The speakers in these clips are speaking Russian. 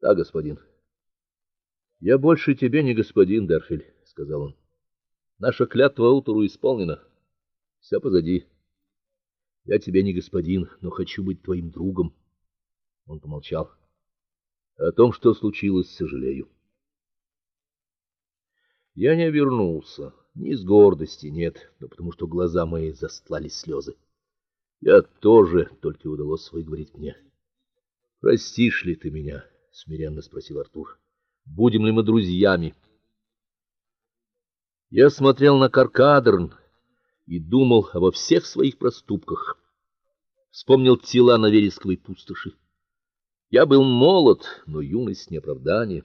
Да, господин. Я больше тебе не господин, Дерфель, сказал он. Наша клятва утру исполнена. Все позади. Я тебе не господин, но хочу быть твоим другом. Он помолчал. О том, что случилось, сожалею. Я не вернулся, ни из гордости, нет, но потому что глаза мои застлали слезы. Я тоже, только удалось выговорить мне. Простишь ли ты меня? Смиренно спросил Артур. Будем ли мы друзьями? Я смотрел на Каркадерн и думал обо всех своих проступках. Вспомнил тела на вересковой пустоши. Я был молод, но юность не оправдание.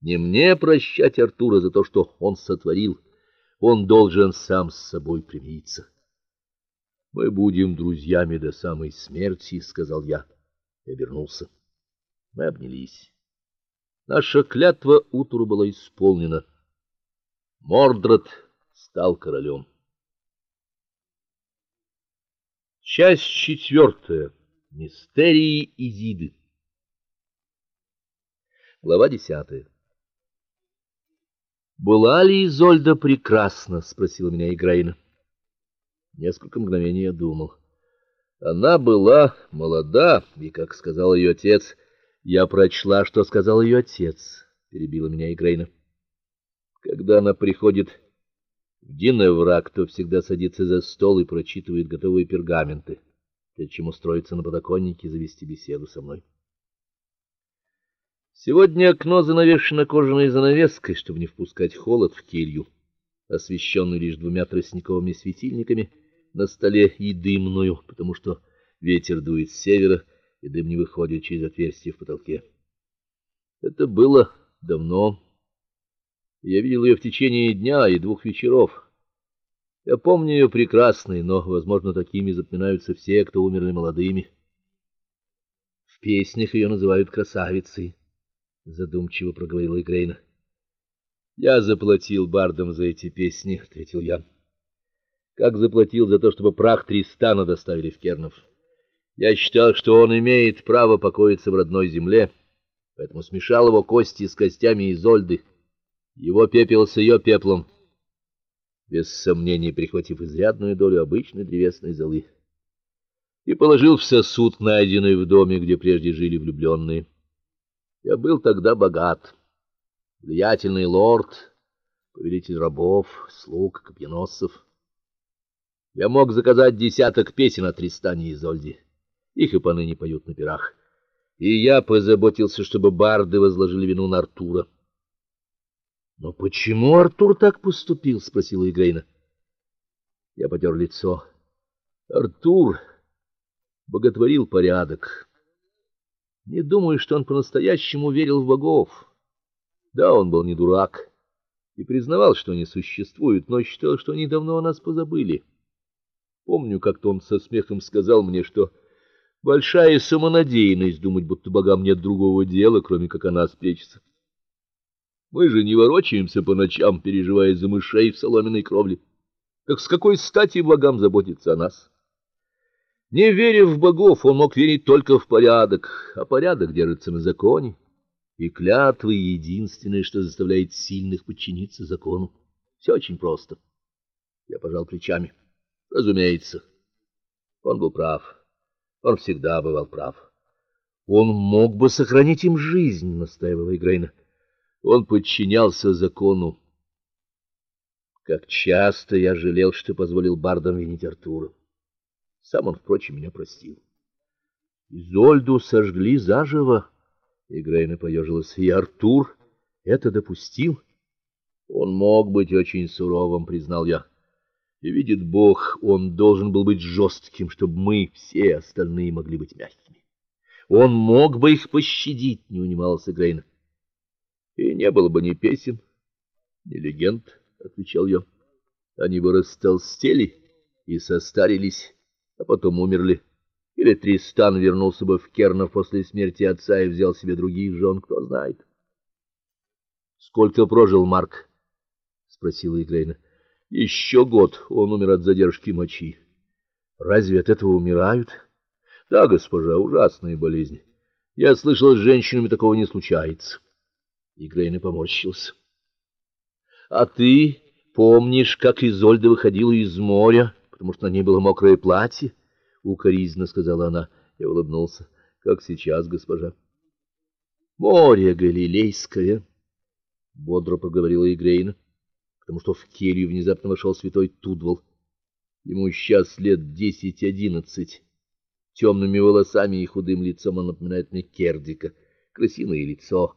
Не мне прощать Артура за то, что он сотворил. Он должен сам с собой примириться. Мы будем друзьями до самой смерти, сказал я и обернулся. Мы обнялись. Наша клятва утру была исполнена. Мордред стал королем. Часть четвертая. Мистерии Изиды. Глава десятая. Была ли Изольда прекрасна, спросила меня Играина. Несколько мгновений я думал. Она была молода, и, как сказал ее отец, я прочла, что сказал ее отец, перебила меня Игрейна. Когда она приходит в Диневрак, то всегда садится за стол и прочитывает готовые пергаменты, прежде чем устроиться на подоконнике и завести беседу со мной. Сегодня окно занавешено кожаной занавеской, чтобы не впускать холод в келью, освещенную лишь двумя тростниковыми светильниками на столе и дымную, потому что ветер дует с севера, и дым не выходит через отверстие в потолке. Это было давно. Я видел ее в течение дня и двух вечеров. Я помню ее прекрасной, но, возможно, такими запоминаются все, кто умерли молодыми. В песнях ее называют красавицей задумчиво проговорила Игрейна. Я заплатил бардам за эти песни, ответил я. Как заплатил за то, чтобы прах Тристана доставили в Кернов. Я считал, что он имеет право покоиться в родной земле, поэтому смешал его кости с костями Изольды, его пепел с ее пеплом, без сомнений прихватив изрядную долю обычной древесной золы, и положил в сосуд, найденный в доме, где прежде жили влюбленные. Я был тогда богат. Влиятельный лорд, повелитель рабов, слуг, копьеносцев. Я мог заказать десяток песен о Тристане и Изольде. Их и поныне поют на пирах. И я позаботился, чтобы барды возложили вину на Артура. Но почему Артур так поступил, спросила Игрейна. Я потер лицо. Артур боготворил порядок. Не думаю, что он по-настоящему верил в богов. Да, он был не дурак и признавал, что они существуют, но считал, что они давно о нас позабыли. Помню, как-то он со смехом сказал мне, что большая самонадеянность думать, будто богам нет другого дела, кроме как о нас печься. Мы же не ворочаемся по ночам, переживая за мышей в соломенной кровле. Так с какой стати богам заботиться о нас? Не веря в богов, он мог верить только в порядок, а порядок держится на законе, и клятвы единственное, что заставляет сильных подчиниться закону. Все очень просто. Я пожал плечами. Разумеется. Он был прав. Он всегда бывал прав. Он мог бы сохранить им жизнь, настаивала Игрейна. Он подчинялся закону. Как часто я жалел, что позволил бардам винить Артура. Сам он, впрочем, меня простил. Изольду сожгли заживо. Игрейна поежилась. И Артур это допустил? Он мог быть очень суровым, признал я. И видит Бог, он должен был быть жестким, чтобы мы все остальные могли быть мягкими. Он мог бы их пощадить, не унимался Игрейна. И не было бы ни песен, ни легенд, отвечал я. Они бы растолстели и состарились а потом умерли. Или Тристан вернулся бы в Кернов после смерти отца и взял себе других жен, кто знает. Сколько прожил Марк? спросила Игрейна. «Еще год. Он умер от задержки мочи. Разве от этого умирают? Да, госпожа, ужасная болезнь. Я слышал, с женщинами такого не случается. И Грейна поморщился. А ты помнишь, как Изольда выходила из моря, потому что на ней было мокрое платье? укоризненно сказала она. Я улыбнулся. Как сейчас, госпожа. Море галилейское, бодро проговорила Игрейна, потому что в келью внезапно вошел святой Тудвал. Ему сейчас лет десять-одиннадцать. Темными волосами и худым лицом он напоминает мне Кердика. Красивое лицо.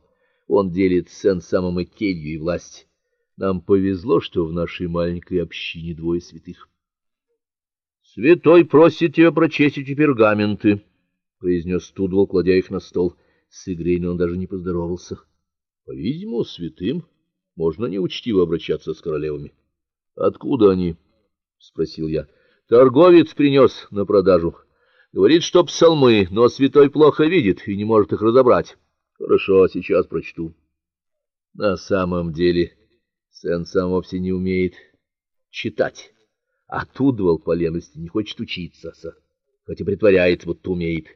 Он делит сен самым и келью, и власть. Нам повезло, что в нашей маленькой общине двое святых. Святой просит тебя прочесть эти пергаменты, произнес Тудвол, кладя их на стол. С Игрейной он даже не поздоровался. По-видимому, святым можно неучтиво обращаться с королевами. Откуда они? спросил я. Торговец принес на продажу. Говорит, что псалмы, но святой плохо видит и не может их разобрать. Хорошо, сейчас прочту. На самом деле, Сен сам вовсе не умеет читать, а Тудвал по лености не хочет учиться, хоть и притворяется, будто умеет.